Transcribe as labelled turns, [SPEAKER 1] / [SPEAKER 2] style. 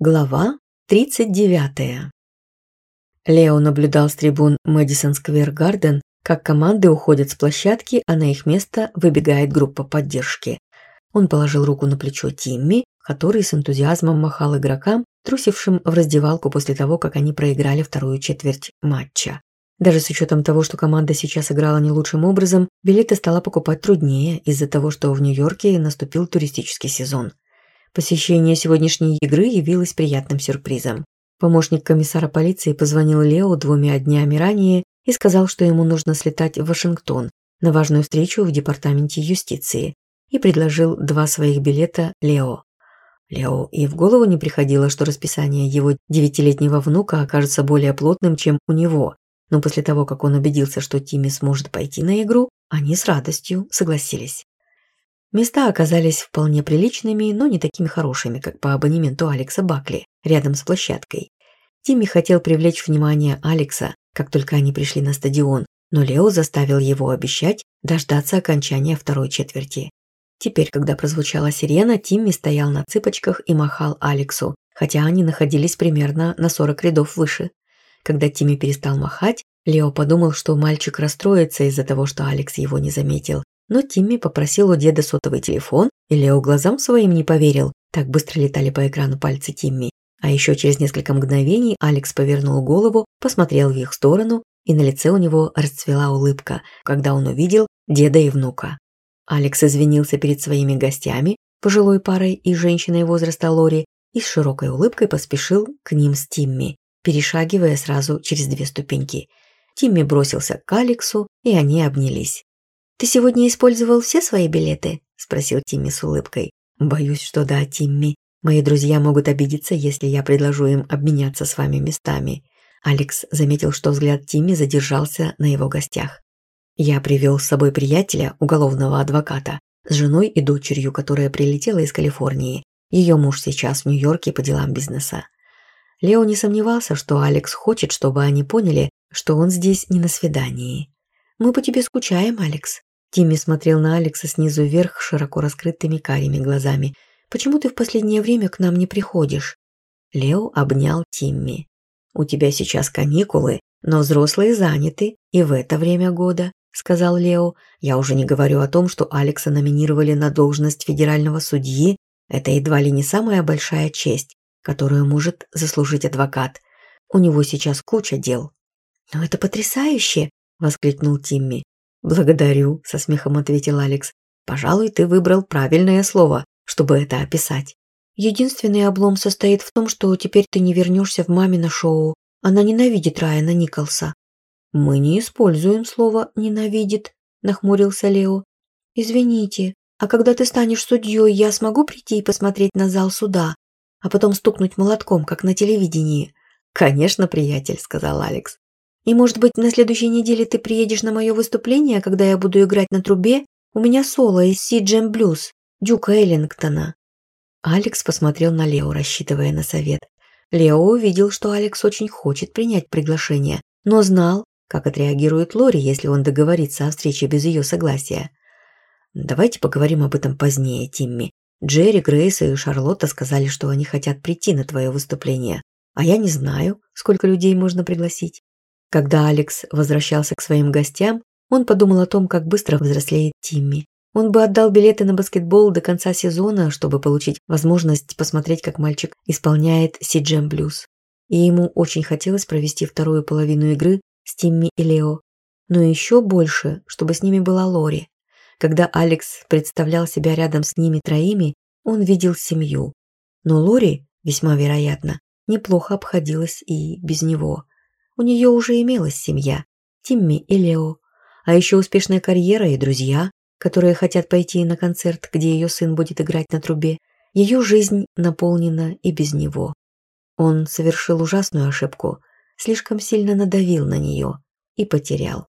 [SPEAKER 1] Глава 39. Лео наблюдал с трибун Мэдисон Сквер Гарден, как команды уходят с площадки, а на их место выбегает группа поддержки. Он положил руку на плечо Тимми, который с энтузиазмом махал игрокам, трусившим в раздевалку после того, как они проиграли вторую четверть матча. Даже с учетом того, что команда сейчас играла не лучшим образом, билеты стало покупать труднее из-за того, что в Нью-Йорке наступил туристический сезон – Посещение сегодняшней игры явилось приятным сюрпризом. Помощник комиссара полиции позвонил Лео двумя днями ранее и сказал, что ему нужно слетать в Вашингтон на важную встречу в департаменте юстиции и предложил два своих билета Лео. Лео и в голову не приходило, что расписание его девятилетнего внука окажется более плотным, чем у него, но после того, как он убедился, что Тимми сможет пойти на игру, они с радостью согласились. Места оказались вполне приличными, но не такими хорошими, как по абонементу Алекса Бакли, рядом с площадкой. Тимми хотел привлечь внимание Алекса, как только они пришли на стадион, но Лео заставил его обещать дождаться окончания второй четверти. Теперь, когда прозвучала сирена, Тимми стоял на цыпочках и махал Алексу, хотя они находились примерно на 40 рядов выше. Когда Тимми перестал махать, Лео подумал, что мальчик расстроится из-за того, что Алекс его не заметил, но Тимми попросил у деда сотовый телефон, и Лео глазам своим не поверил. Так быстро летали по экрану пальцы Тимми. А еще через несколько мгновений Алекс повернул голову, посмотрел в их сторону, и на лице у него расцвела улыбка, когда он увидел деда и внука. Алекс извинился перед своими гостями, пожилой парой и женщиной возраста Лори, и с широкой улыбкой поспешил к ним с Тимми, перешагивая сразу через две ступеньки. Тимми бросился к Алексу, и они обнялись. «Ты сегодня использовал все свои билеты?» – спросил Тимми с улыбкой. «Боюсь, что да, Тимми. Мои друзья могут обидеться, если я предложу им обменяться с вами местами». Алекс заметил, что взгляд Тимми задержался на его гостях. «Я привел с собой приятеля, уголовного адвоката, с женой и дочерью, которая прилетела из Калифорнии. Ее муж сейчас в Нью-Йорке по делам бизнеса». Лео не сомневался, что Алекс хочет, чтобы они поняли, что он здесь не на свидании. «Мы по тебе скучаем, Алекс», Тимми смотрел на Алекса снизу вверх широко раскрытыми карими глазами. «Почему ты в последнее время к нам не приходишь?» Лео обнял Тимми. «У тебя сейчас каникулы, но взрослые заняты, и в это время года», — сказал Лео. «Я уже не говорю о том, что Алекса номинировали на должность федерального судьи. Это едва ли не самая большая честь, которую может заслужить адвокат. У него сейчас куча дел». «Но это потрясающе!» — воскликнул Тимми. Благодарю, со смехом ответил Алекс. Пожалуй, ты выбрал правильное слово, чтобы это описать. Единственный облом состоит в том, что теперь ты не вернешься в мамино шоу. Она ненавидит Райана Николса. Мы не используем слово «ненавидит», нахмурился Лео. Извините, а когда ты станешь судьей, я смогу прийти и посмотреть на зал суда, а потом стукнуть молотком, как на телевидении. Конечно, приятель, сказал Алекс. И, может быть, на следующей неделе ты приедешь на мое выступление, когда я буду играть на трубе? У меня соло из Си Джем Блюз, Дюка Эллингтона». Алекс посмотрел на Лео, рассчитывая на совет. Лео увидел, что Алекс очень хочет принять приглашение, но знал, как отреагирует Лори, если он договорится о встрече без ее согласия. «Давайте поговорим об этом позднее, Тимми. Джерри, Грейс и Шарлотта сказали, что они хотят Когда Алекс возвращался к своим гостям, он подумал о том, как быстро взрослеет Тимми. Он бы отдал билеты на баскетбол до конца сезона, чтобы получить возможность посмотреть, как мальчик исполняет Сиджем эм Блюз. И ему очень хотелось провести вторую половину игры с Тимми и Лео. Но еще больше, чтобы с ними была Лори. Когда Алекс представлял себя рядом с ними троими, он видел семью. Но Лори, весьма вероятно, неплохо обходилась и без него. У нее уже имелась семья – Тимми и Лео, а еще успешная карьера и друзья, которые хотят пойти на концерт, где ее сын будет играть на трубе. Ее жизнь наполнена и без него. Он совершил ужасную ошибку, слишком сильно надавил на нее и потерял.